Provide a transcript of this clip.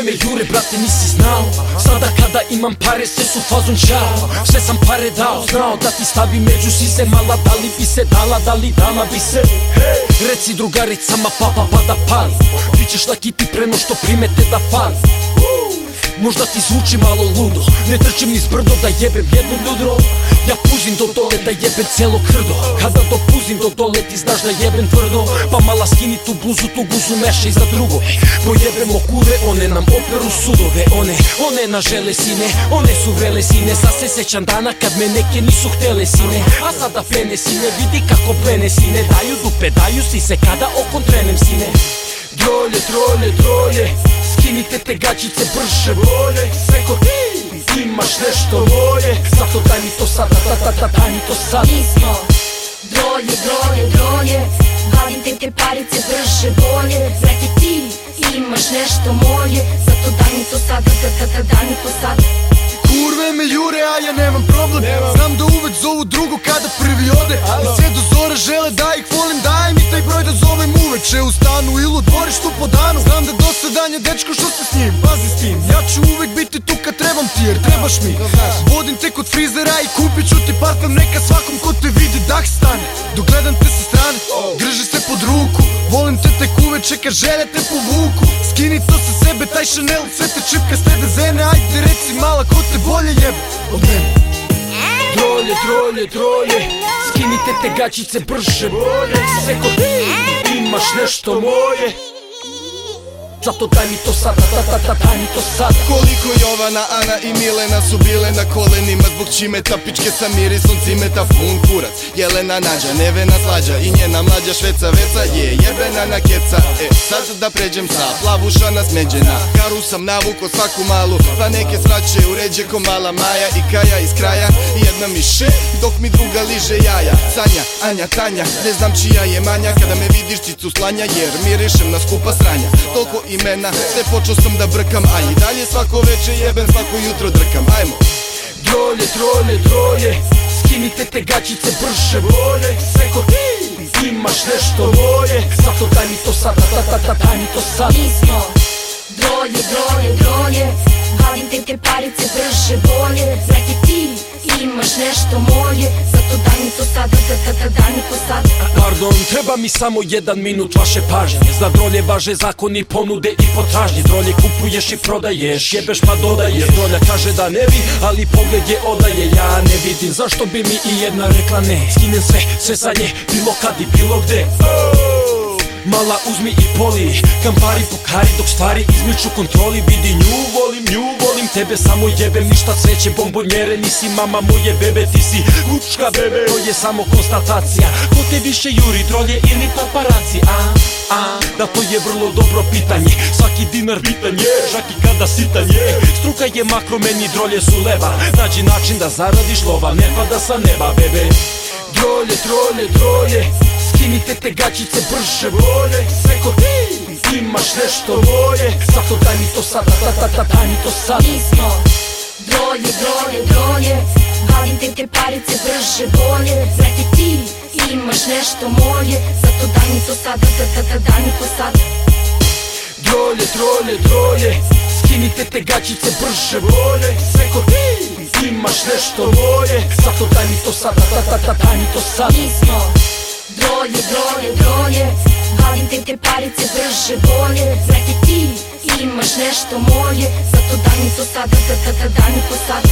време Јуре брате не си знао Сада када имам паре се су фазун чао. Все сам паре дао знао да ти стави меѓу си се мала Дали би се дала дали дама би се. Реци другари сама папа па да пали Ти лаки ти прено што примете да фали Možda ti zvuči malo ludo Ne trčim niz brdo da jebem jedno ljudro. Ja puzim do doleta jebem cijelo krdo. Kada to puzim do doleti znaš da jebem tvrdo. Pa mala skini tu bluzu tu guzu mešaj za drugo Pojebemo kure one nam operu sudove. One, one na žele sine One su vrele sine. Sad se sećam dana kad me neke nisu htele sine. A sada fene sine vidi kako plene sine. Daju dupe daju si se kada okon trenem sine. Drolje, drolje, drolje mi smo drolje, drolje, drolje Valim te te parice brže bolje. Zreki ti imaš nešto moje Zato daj mi to sada, da, da, da, daj mi to sad. Kurve me jure, a ja nemam problem. Znam da uvek zovu drugu kada prvi ode. I sve do zore žele da ih volim. Daj mi taj broj da zovem uveče u stanu Ili u dvorištu po danu. Znam da dosadanje dečko što se s njim? Pazi s tim, ja ću uvek biti tu kad trebam ti jer trebaš mi. Vodim te kod frizera i kupit ću ti parfem Neka svakom ko te vidi dah stane. Dok gledam te sa strane, drži se pod ruku. Volim te tek uveče kad želje te povuku. Skini to sa sebe, taj Chanel, sve te čipka s tebe zene. Ajde reci mala ko te bolje jebe? Od mene Drolje, drolje, drolje Skinite te gačice brže bolje. Sve ko ti imaš nešto moje Зато дај ми то сад, та та та дај ми то сад. Колико Јована, Ана и Милена су биле на коленима Због чимета, пичке са мирисом цимета Фун курац, Јелена Наджа невена слађа И njena мlađа швеца веца је јебена на кеца. Е, сад да пређем са плавушана смеђена Кару сам навуко сваку малу Па неке свраће уређе ко мала Маја И Кая из краја, једна мише Док ми друга лиже јаја. Сања, Ања, Тања, не знам чија је мања Када ме видиш цицу слања Јер миришем на скупа сранја Толко imena. Sve počeo sam da brkam, a i dalje svako veče jebem, svako jutro drkam. Ajmo. Drolje, trolje, drolje Skinite te gačice brže bolje Sve ko ti imaš nešto moje Zato daj mi to sad, da, da, da, daj mi to sad. Mi smo drolje, drolje, drolje Valim te te parice brže bolje. Znajte ti imaš nešto moje Zato daj mi to sad, da, da, da, daj mi to sad Pardon, treba mi samo jedan minut vaše pažnje. Za drolje važe zakoni ponude i potražnje. Drolje kupuješ i prodaješ, jebeš pa dodaješ. Drolja kaže da ne vi, ali pogled je odaje. Ja ne vidim zašto bi mi i jedna rekla ne. Skinem sve, sve sa nje, bilo kad i bilo gde. Mala uzmi i poli Kampari pokari dok stvari izmiču kontroli. Vidi nju volim, nju молим тебе само јебем ништа цвеќе бомбонјере ни си мама моје бебе ти си гучка бебе. Тој е само констатација. Ко те више јури дролје или папараци а? А? Да тој е врло добро питање Сваки динар питање жаки када ситање. Струка е макро мени дролје су лева. Наđи начин да зарадиш лова не пада са неба бебе. Дролје, дролје, дролје Скините те гачице брже воле. Секо imaš nešto moje Zato daj mi to sad, da, da, da, daj mi to sad. Mi smo droje, droje, droje Valim te te parice brže bolje. Znajte ti imaš nešto moje Zato daj mi to sad, da, da, da, daj mi to sad. Drolje, trolje, droje Skinite te gačice brže bolje. Sve ko ti imaš nešto moje Zato daj mi to sad, da, da, da, daj mi to sad. Mi smo Droje, droje, droje Valim te te parice brže bolje. Znajte ti imaš nešto moje? Zato daj mi to sad, da, da, da, daj mi to sad